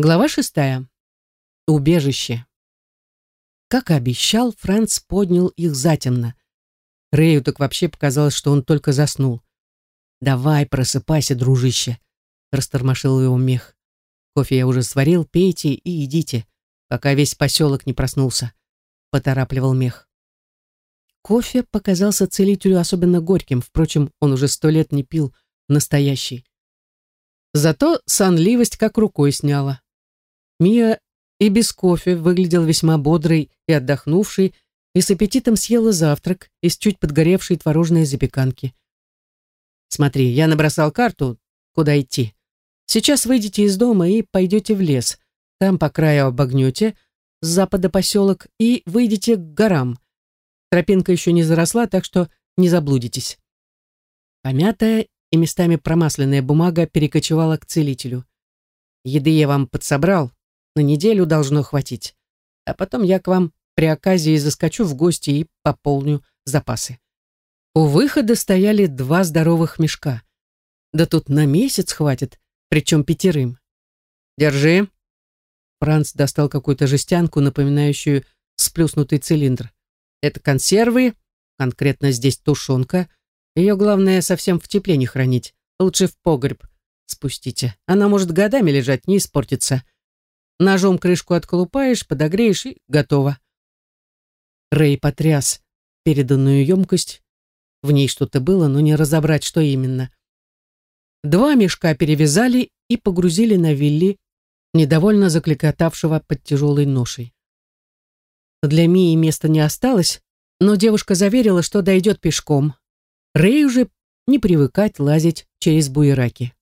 Глава шестая. Убежище. Как и обещал, Франц поднял их затемно. Рэю так вообще показалось, что он только заснул. «Давай, просыпайся, дружище», — растормошил его мех. «Кофе я уже сварил, пейте и идите, пока весь поселок не проснулся», — поторапливал мех. Кофе показался целителю особенно горьким, впрочем, он уже сто лет не пил настоящий. Зато сонливость как рукой сняла. Мия и без кофе выглядел весьма бодрый и отдохнувший, и с аппетитом съела завтрак из чуть подгоревшей творожной запеканки. «Смотри, я набросал карту, куда идти. Сейчас выйдете из дома и пойдете в лес. Там по краю обогнете, с запада поселок, и выйдете к горам. Тропинка еще не заросла, так что не заблудитесь». Помятая и местами промасленная бумага перекочевала к целителю. «Еды я вам подсобрал, на неделю должно хватить. А потом я к вам при оказии заскочу в гости и пополню запасы». У выхода стояли два здоровых мешка. Да тут на месяц хватит, причем пятерым. «Держи». Франц достал какую-то жестянку, напоминающую сплюснутый цилиндр. «Это консервы, конкретно здесь тушенка, ее главное совсем в тепле не хранить. Лучше в погреб спустите. Она может годами лежать, не испортится. Ножом крышку отколупаешь, подогреешь и готово. Рэй потряс переданную емкость. В ней что-то было, но не разобрать, что именно. Два мешка перевязали и погрузили на Вилли, недовольно закликотавшего под тяжелой ношей. Для Мии места не осталось, но девушка заверила, что дойдет пешком. Рэй уже не привыкать лазить через буераки.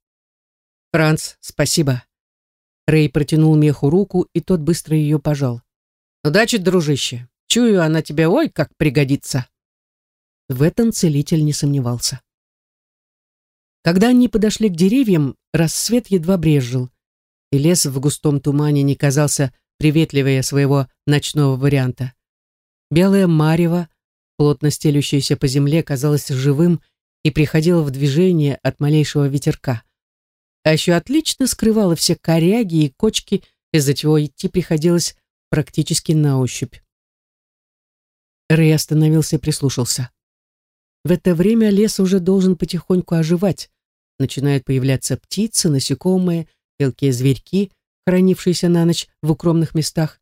«Франц, спасибо». Рэй протянул меху руку, и тот быстро ее пожал. «Удачи, дружище. Чую, она тебе ой как пригодится». В этом целитель не сомневался. Когда они подошли к деревьям, рассвет едва брезжил, и лес в густом тумане не казался приветливее своего ночного варианта. Белое марево плотно стелющееся по земле, казалось живым и приходило в движение от малейшего ветерка. А еще отлично скрывало все коряги и кочки, из-за чего идти приходилось практически на ощупь. Рэй остановился и прислушался. В это время лес уже должен потихоньку оживать. Начинают появляться птицы, насекомые, мелкие зверьки, хранившиеся на ночь в укромных местах.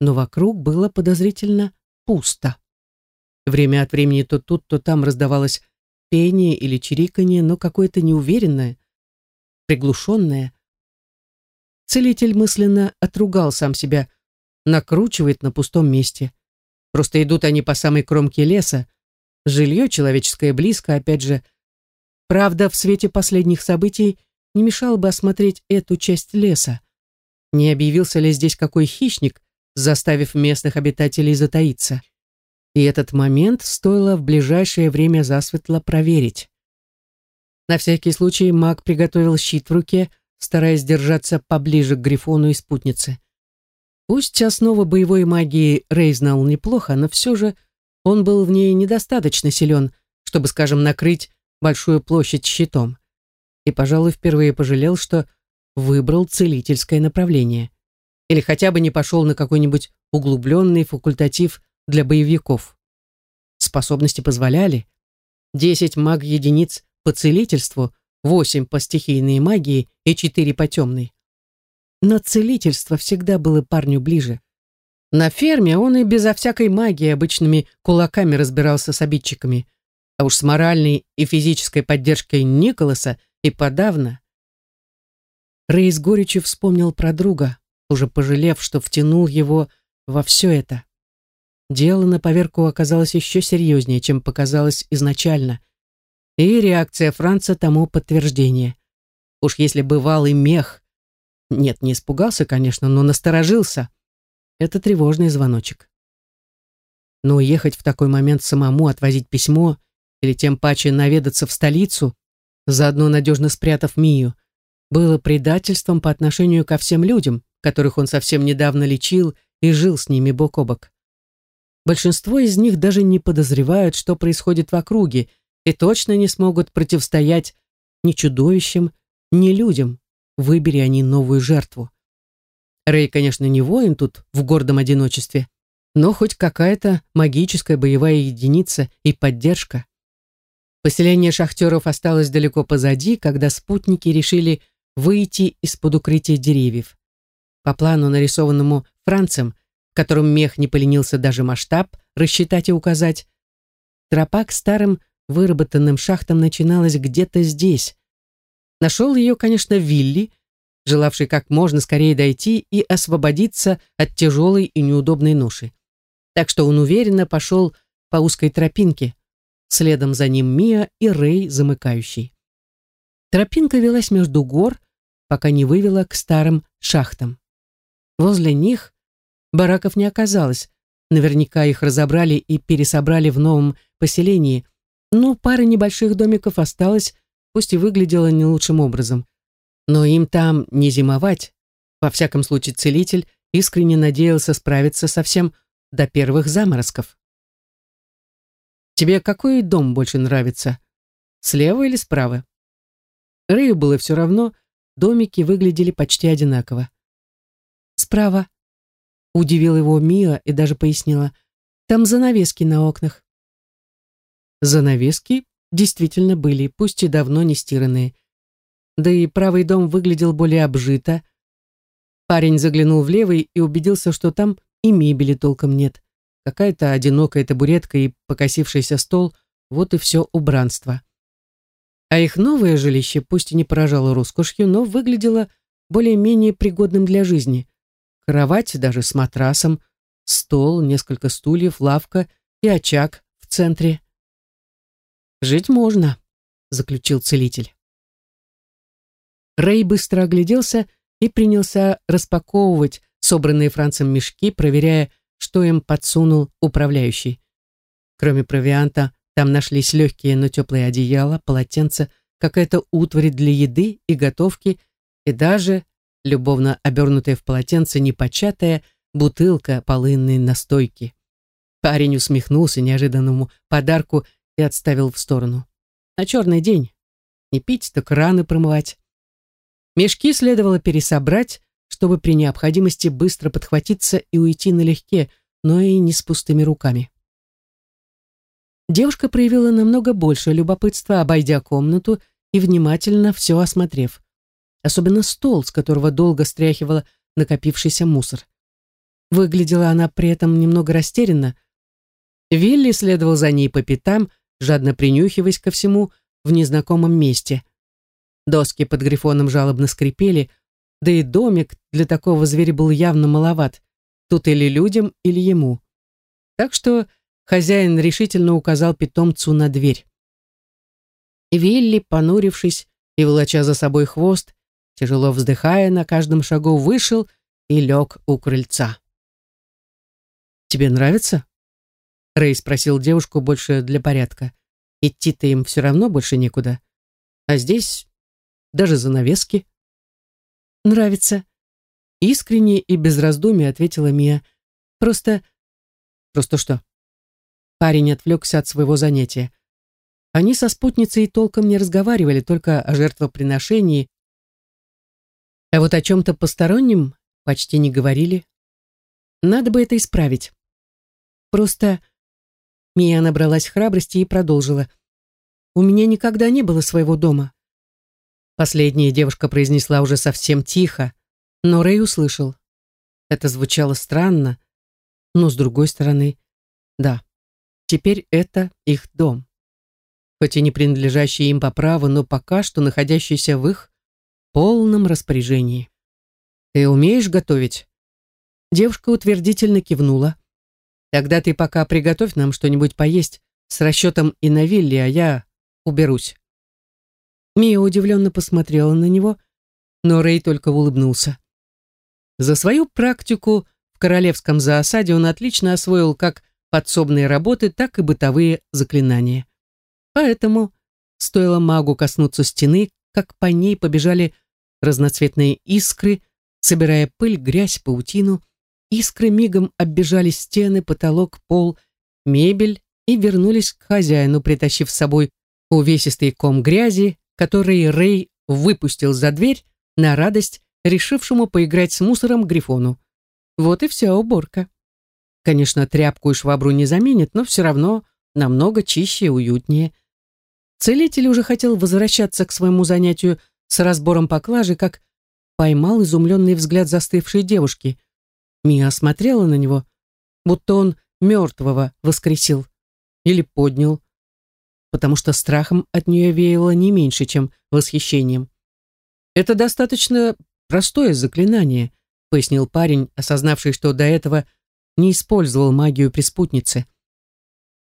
Но вокруг было подозрительно пусто. Время от времени то тут, то там раздавалось пение или чириканье, но какое-то неуверенное, приглушенное. Целитель мысленно отругал сам себя, накручивает на пустом месте. Просто идут они по самой кромке леса, жилье человеческое близко, опять же. Правда, в свете последних событий не мешало бы осмотреть эту часть леса. Не объявился ли здесь какой хищник, заставив местных обитателей затаиться? и этот момент стоило в ближайшее время засветло проверить. На всякий случай маг приготовил щит в руке, стараясь держаться поближе к Грифону и спутнице. Пусть основа боевой магии Рей знал неплохо, но все же он был в ней недостаточно силен, чтобы, скажем, накрыть большую площадь щитом. И, пожалуй, впервые пожалел, что выбрал целительское направление. Или хотя бы не пошел на какой-нибудь углубленный факультатив для боевиков. Способности позволяли. Десять маг-единиц по целительству, восемь по стихийной магии и четыре по темной. Но целительство всегда было парню ближе. На ферме он и безо всякой магии обычными кулаками разбирался с обидчиками, а уж с моральной и физической поддержкой Николаса и подавно. Рэй с горечью вспомнил про друга, уже пожалев, что втянул его во все это. Дело на поверку оказалось еще серьезнее, чем показалось изначально. И реакция Франца тому подтверждение. Уж если бывалый мех... Нет, не испугался, конечно, но насторожился. Это тревожный звоночек. Но уехать в такой момент самому, отвозить письмо или тем паче наведаться в столицу, заодно надежно спрятав Мию, было предательством по отношению ко всем людям, которых он совсем недавно лечил и жил с ними бок о бок. Большинство из них даже не подозревают, что происходит в округе, и точно не смогут противостоять ни чудовищам, ни людям, выбери они новую жертву. Рэй, конечно, не воин тут в гордом одиночестве, но хоть какая-то магическая боевая единица и поддержка. Поселение шахтеров осталось далеко позади, когда спутники решили выйти из-под укрытия деревьев. По плану, нарисованному Францем, в котором мех не поленился даже масштаб рассчитать и указать, тропа к старым выработанным шахтам начиналась где-то здесь. Нашел ее, конечно, Вилли, желавший как можно скорее дойти и освободиться от тяжелой и неудобной ноши. Так что он уверенно пошел по узкой тропинке, следом за ним Мия и Рэй замыкающий. Тропинка велась между гор, пока не вывела к старым шахтам. Возле них бараков не оказалось, наверняка их разобрали и пересобрали в новом поселении, но пара небольших домиков осталась, пусть и выглядела не лучшим образом. Но им там не зимовать. Во всяком случае, целитель искренне надеялся справиться со всем до первых заморозков. «Тебе какой дом больше нравится? Слева или справа?» Рэю было все равно, домики выглядели почти одинаково. «Справа», — удивил его Мия и даже пояснила, «там занавески на окнах». Занавески действительно были, пусть и давно не стиранные. Да и правый дом выглядел более обжито. Парень заглянул в левый и убедился, что там и мебели толком нет. Какая-то одинокая табуретка и покосившийся стол — вот и все убранство. А их новое жилище, пусть и не поражало роскошью, но выглядело более-менее пригодным для жизни. Кровать даже с матрасом, стол, несколько стульев, лавка и очаг в центре. «Жить можно», — заключил целитель. Рэй быстро огляделся и принялся распаковывать собранные Францем мешки, проверяя, что им подсунул управляющий. Кроме провианта, там нашлись легкие, но теплые одеяла, полотенца, какая-то утварь для еды и готовки, и даже, любовно обернутая в полотенце, непочатая бутылка полынной настойки. Парень усмехнулся неожиданному подарку и отставил в сторону. На черный день. Не пить, так раны промывать. Мешки следовало пересобрать, чтобы при необходимости быстро подхватиться и уйти налегке, но и не с пустыми руками. Девушка проявила намного больше любопытства, обойдя комнату и внимательно все осмотрев. Особенно стол, с которого долго стряхивала накопившийся мусор. Выглядела она при этом немного растерянно. Вилли следовал за ней по пятам, жадно принюхиваясь ко всему в незнакомом месте. Доски под грифоном жалобно скрипели, да и домик для такого зверя был явно маловат. Тут или людям, или ему. Так что хозяин решительно указал питомцу на дверь. Вилли, понурившись и волоча за собой хвост, тяжело вздыхая, на каждом шагу вышел и лег у крыльца. «Тебе нравится?» Рэй спросил девушку больше для порядка. Идти-то им все равно больше некуда. А здесь даже занавески. «Нравится», — искренне и без раздумий ответила Мия. «Просто...» «Просто что?» Парень отвлекся от своего занятия. Они со спутницей толком не разговаривали, только о жертвоприношении. А вот о чем-то постороннем почти не говорили. Надо бы это исправить. Просто Мия набралась храбрости и продолжила. «У меня никогда не было своего дома. Последняя девушка произнесла уже совсем тихо, но Рэй услышал. Это звучало странно, но с другой стороны, да, теперь это их дом. Хоть и не принадлежащий им по праву, но пока что находящийся в их полном распоряжении. «Ты умеешь готовить?» Девушка утвердительно кивнула. «Тогда ты пока приготовь нам что-нибудь поесть с расчетом и на вилле, а я уберусь». Мия удивленно посмотрела на него, но Рэй только улыбнулся. За свою практику в королевском зоосаде он отлично освоил как подсобные работы, так и бытовые заклинания. Поэтому стоило магу коснуться стены, как по ней побежали разноцветные искры, собирая пыль, грязь, паутину. Искры мигом оббежали стены, потолок, пол, мебель и вернулись к хозяину, притащив с собой увесистый ком грязи, который Рэй выпустил за дверь на радость решившему поиграть с мусором Грифону. Вот и вся уборка. Конечно, тряпку и швабру не заменит, но все равно намного чище и уютнее. Целитель уже хотел возвращаться к своему занятию с разбором поклажи, как поймал изумленный взгляд застывшей девушки. Мия смотрела на него, будто он мертвого воскресил или поднял, потому что страхом от нее веяло не меньше, чем восхищением. «Это достаточно простое заклинание», — пояснил парень, осознавший, что до этого не использовал магию при спутнице.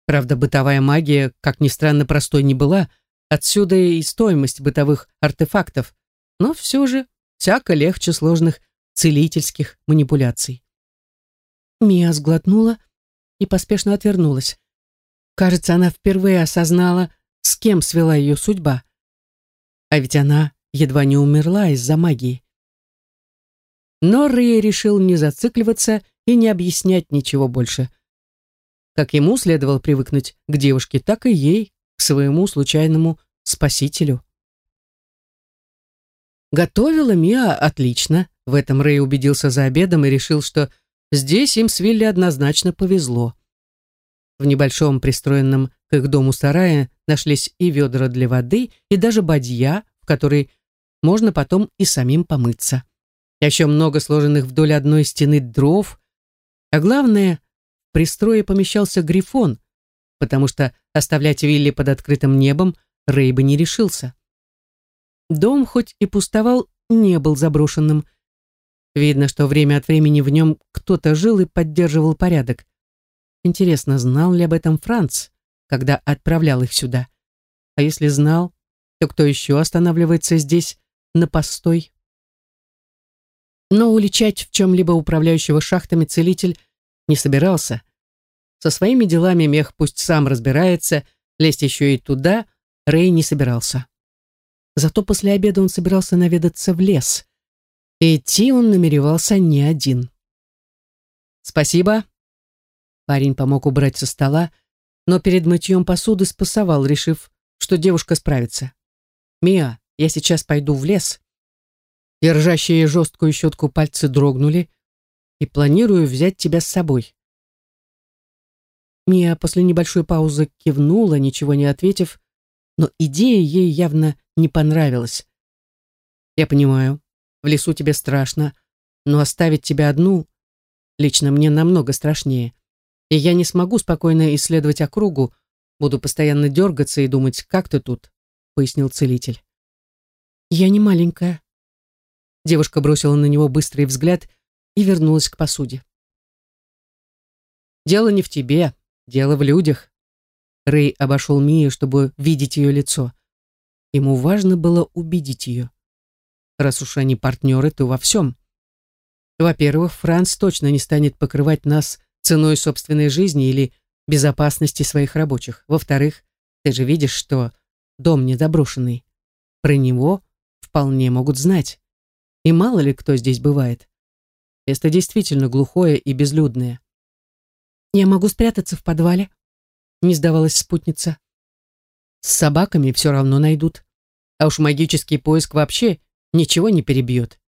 Правда, бытовая магия, как ни странно, простой не была, отсюда и стоимость бытовых артефактов, но все же всяко легче сложных целительских манипуляций. Мия сглотнула и поспешно отвернулась. Кажется, она впервые осознала, с кем свела ее судьба. А ведь она едва не умерла из-за магии. Но Рэй решил не зацикливаться и не объяснять ничего больше. Как ему следовало привыкнуть к девушке, так и ей, к своему случайному спасителю. Готовила Миа отлично, в этом Рэй убедился за обедом и решил, что здесь им с Вилли однозначно повезло. В небольшом пристроенном к их дому сарае нашлись и ведра для воды, и даже бадья, в которой можно потом и самим помыться. Еще много сложенных вдоль одной стены дров, а главное, в пристрое помещался грифон, потому что оставлять Вилли под открытым небом Рэй бы не решился. Дом хоть и пустовал, не был заброшенным. Видно, что время от времени в нем кто-то жил и поддерживал порядок. Интересно, знал ли об этом Франц, когда отправлял их сюда? А если знал, то кто еще останавливается здесь на постой? Но уличать в чем-либо управляющего шахтами целитель не собирался. Со своими делами мех пусть сам разбирается, лезть еще и туда Рэй не собирался. Зато после обеда он собирался наведаться в лес. Идти он намеревался не один. «Спасибо». Парень помог убрать со стола, но перед мытьем посуды спасовал, решив, что девушка справится. «Мия, я сейчас пойду в лес, Держащие жесткую щетку пальцы дрогнули. И планирую взять тебя с собой. Мия после небольшой паузы кивнула, ничего не ответив, но идея ей явно не понравилась. Я понимаю, в лесу тебе страшно, но оставить тебя одну лично мне намного страшнее. И я не смогу спокойно исследовать округу, буду постоянно дергаться и думать, как ты тут, пояснил целитель. Я не маленькая, Девушка бросила на него быстрый взгляд и вернулась к посуде. «Дело не в тебе, дело в людях». Рэй обошел Мию, чтобы видеть ее лицо. Ему важно было убедить ее. Раз уж они партнеры, то во всем. Во-первых, Франц точно не станет покрывать нас ценой собственной жизни или безопасности своих рабочих. Во-вторых, ты же видишь, что дом недоброшенный. Про него вполне могут знать. И мало ли кто здесь бывает. Место действительно глухое и безлюдное. «Я могу спрятаться в подвале», — не сдавалась спутница. «С собаками все равно найдут. А уж магический поиск вообще ничего не перебьет.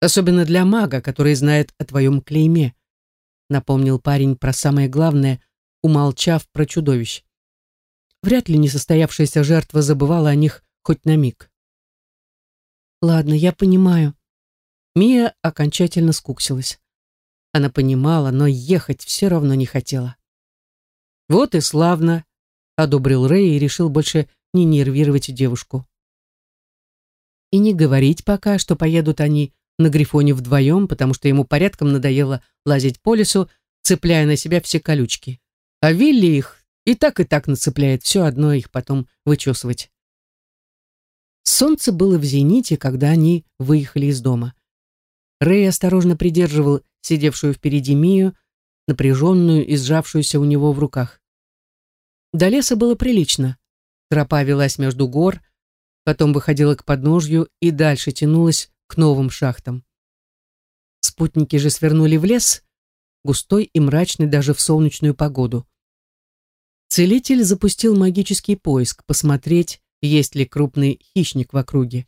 Особенно для мага, который знает о твоем клейме», — напомнил парень про самое главное, умолчав про чудовищ. Вряд ли несостоявшаяся жертва забывала о них хоть на миг. «Ладно, я понимаю», Мия окончательно скуксилась. Она понимала, но ехать все равно не хотела. «Вот и славно», — одобрил Рэй и решил больше не нервировать девушку. И не говорить пока, что поедут они на Грифоне вдвоем, потому что ему порядком надоело лазить по лесу, цепляя на себя все колючки. А Вилли их и так и так нацепляет, все одно их потом вычесывать. Солнце было в зените, когда они выехали из дома. Рэй осторожно придерживал сидевшую впереди Мию, напряженную и сжавшуюся у него в руках. До леса было прилично. Тропа велась между гор, потом выходила к подножью и дальше тянулась к новым шахтам. Спутники же свернули в лес, густой и мрачный даже в солнечную погоду. Целитель запустил магический поиск, посмотреть, есть ли крупный хищник в округе.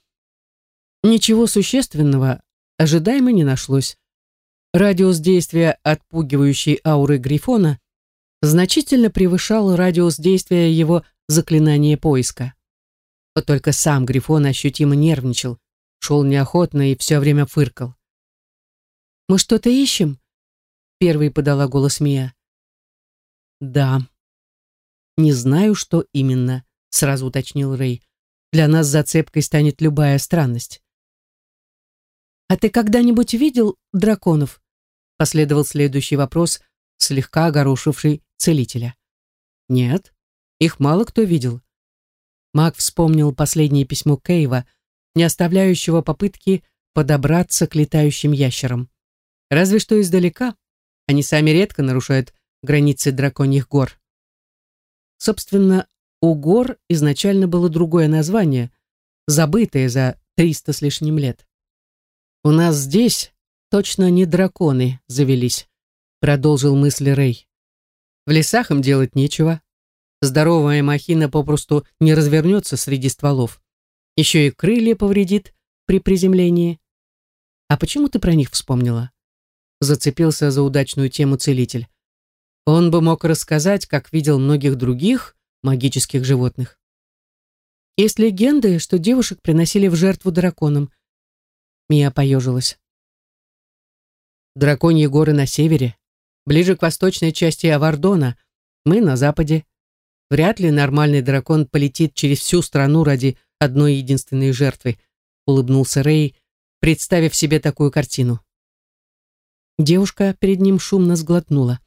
Ничего существенного, ожидаемо не нашлось. Радиус действия отпугивающей ауры Грифона значительно превышал радиус действия его заклинания поиска. Вот только сам Грифон ощутимо нервничал, шел неохотно и все время фыркал. «Мы что-то ищем?» Первый подала голос Мия. «Да». «Не знаю, что именно», — сразу уточнил Рэй. «Для нас зацепкой станет любая странность». «А ты когда-нибудь видел драконов?» Последовал следующий вопрос, слегка огорошивший целителя. «Нет, их мало кто видел». Маг вспомнил последнее письмо Кейва, не оставляющего попытки подобраться к летающим ящерам. Разве что издалека. Они сами редко нарушают границы драконьих гор. Собственно, у гор изначально было другое название, забытое за триста с лишним лет. «У нас здесь точно не драконы завелись», продолжил мысли Рэй. «В лесах им делать нечего. Здоровая махина попросту не развернется среди стволов. Еще и крылья повредит при приземлении. А почему ты про них вспомнила?» Зацепился за удачную тему целитель. Он бы мог рассказать, как видел многих других магических животных. Есть легенды, что девушек приносили в жертву драконам, Мия поежилась. Драконьи горы на севере, ближе к восточной части Авардона, мы на западе. Вряд ли нормальный дракон полетит через всю страну ради одной единственной жертвы, улыбнулся Рэй, представив себе такую картину. Девушка перед ним шумно сглотнула.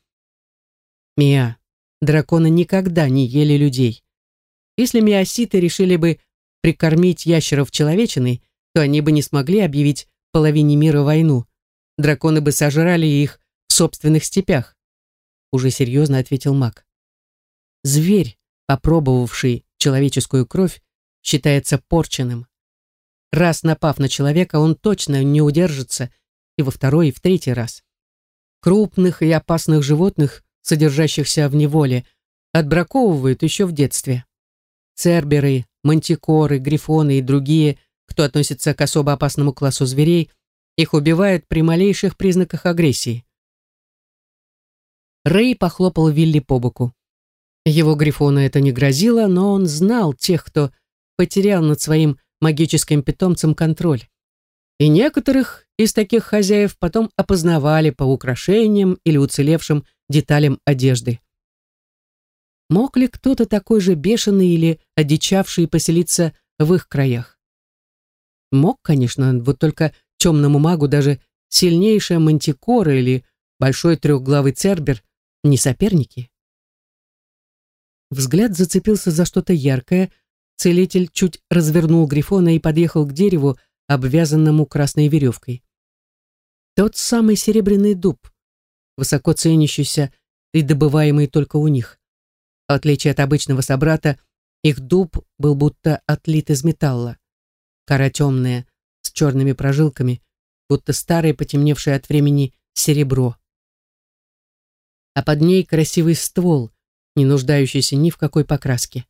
«Мия, драконы никогда не ели людей. Если миоситы решили бы прикормить ящеров человечиной, то они бы не смогли объявить половине мира войну. Драконы бы сожрали их в собственных степях. Уже серьезно ответил маг. Зверь, попробовавший человеческую кровь, считается порченным. Раз напав на человека, он точно не удержится и во второй, и в третий раз. Крупных и опасных животных, содержащихся в неволе, отбраковывают еще в детстве. Церберы, мантикоры, грифоны и другие – кто относится к особо опасному классу зверей, их убивают при малейших признаках агрессии. Рэй похлопал Вилли по боку. Его Грифону это не грозило, но он знал тех, кто потерял над своим магическим питомцем контроль. И некоторых из таких хозяев потом опознавали по украшениям или уцелевшим деталям одежды. Мог ли кто-то такой же бешеный или одичавший поселиться в их краях? Мог, конечно, вот только темному магу даже сильнейшая мантикора или большой трехглавый цербер не соперники. Взгляд зацепился за что-то яркое, целитель чуть развернул Грифона и подъехал к дереву, обвязанному красной веревкой. Тот самый серебряный дуб, высоко ценящийся и добываемый только у них. В отличие от обычного собрата, их дуб был будто отлит из металла кора темная, с черными прожилками, будто старое потемневшее от времени серебро. А под ней красивый ствол, не нуждающийся ни в какой покраске.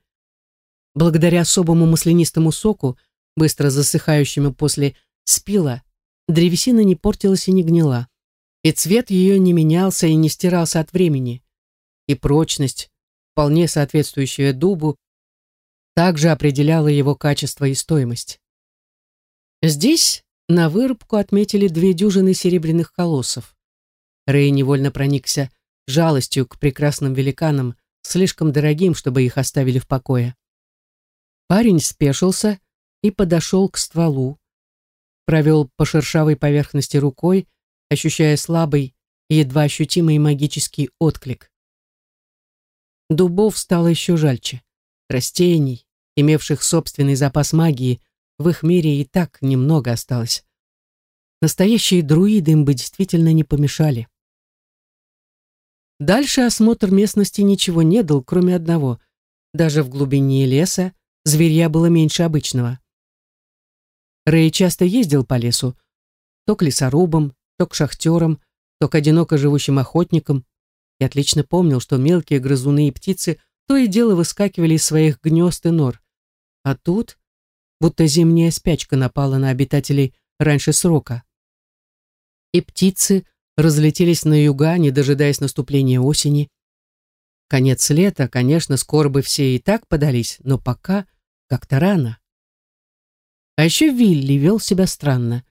Благодаря особому маслянистому соку, быстро засыхающему после спила, древесина не портилась и не гнила. И цвет ее не менялся и не стирался от времени. И прочность, вполне соответствующая дубу, также определяла его качество и стоимость. Здесь на вырубку отметили две дюжины серебряных колоссов. Рэй невольно проникся жалостью к прекрасным великанам, слишком дорогим, чтобы их оставили в покое. Парень спешился и подошел к стволу, провел по шершавой поверхности рукой, ощущая слабый едва ощутимый магический отклик. Дубов стало еще жальче. Растений, имевших собственный запас магии, в их мире и так немного осталось. Настоящие друиды им бы действительно не помешали. Дальше осмотр местности ничего не дал, кроме одного. Даже в глубине леса зверья было меньше обычного. Рэй часто ездил по лесу, то к лесорубам, то к шахтерам, то к одиноко живущим охотникам, и отлично помнил, что мелкие грызуны и птицы то и дело выскакивали из своих гнезд и нор. А тут будто зимняя спячка напала на обитателей раньше срока. и птицы разлетелись на юга, не дожидаясь наступления осени. Конец лета, конечно, скоро бы все и так подались, но пока как-то рано. А еще Вилли вел себя странно.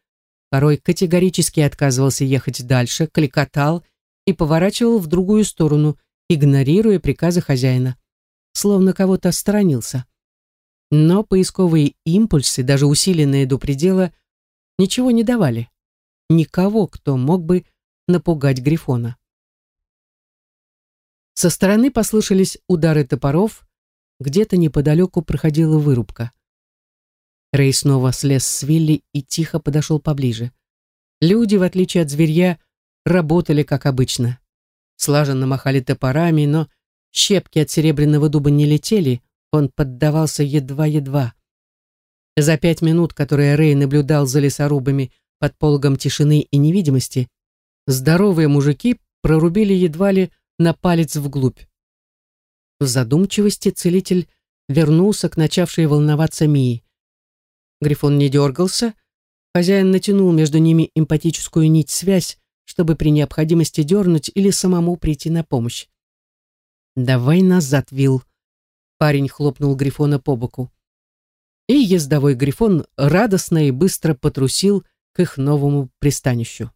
Порой категорически отказывался ехать дальше, кликотал и поворачивал в другую сторону, игнорируя приказы хозяина. Словно кого-то сторонился. Но поисковые импульсы, даже усиленные до предела, ничего не давали. Никого, кто мог бы напугать Грифона. Со стороны послышались удары топоров, где-то неподалеку проходила вырубка. Рэй снова слез с Вилли и тихо подошел поближе. Люди, в отличие от зверья, работали как обычно. Слаженно махали топорами, но щепки от серебряного дуба не летели, он поддавался едва-едва. За пять минут, которые Рэй наблюдал за лесорубами под пологом тишины и невидимости, здоровые мужики прорубили едва ли на палец вглубь. В задумчивости целитель вернулся к начавшей волноваться Мии. Грифон не дергался. Хозяин натянул между ними эмпатическую нить-связь, чтобы при необходимости дернуть или самому прийти на помощь. «Давай назад, Вил. Парень хлопнул Грифона по боку. И ездовой Грифон радостно и быстро потрусил к их новому пристанищу.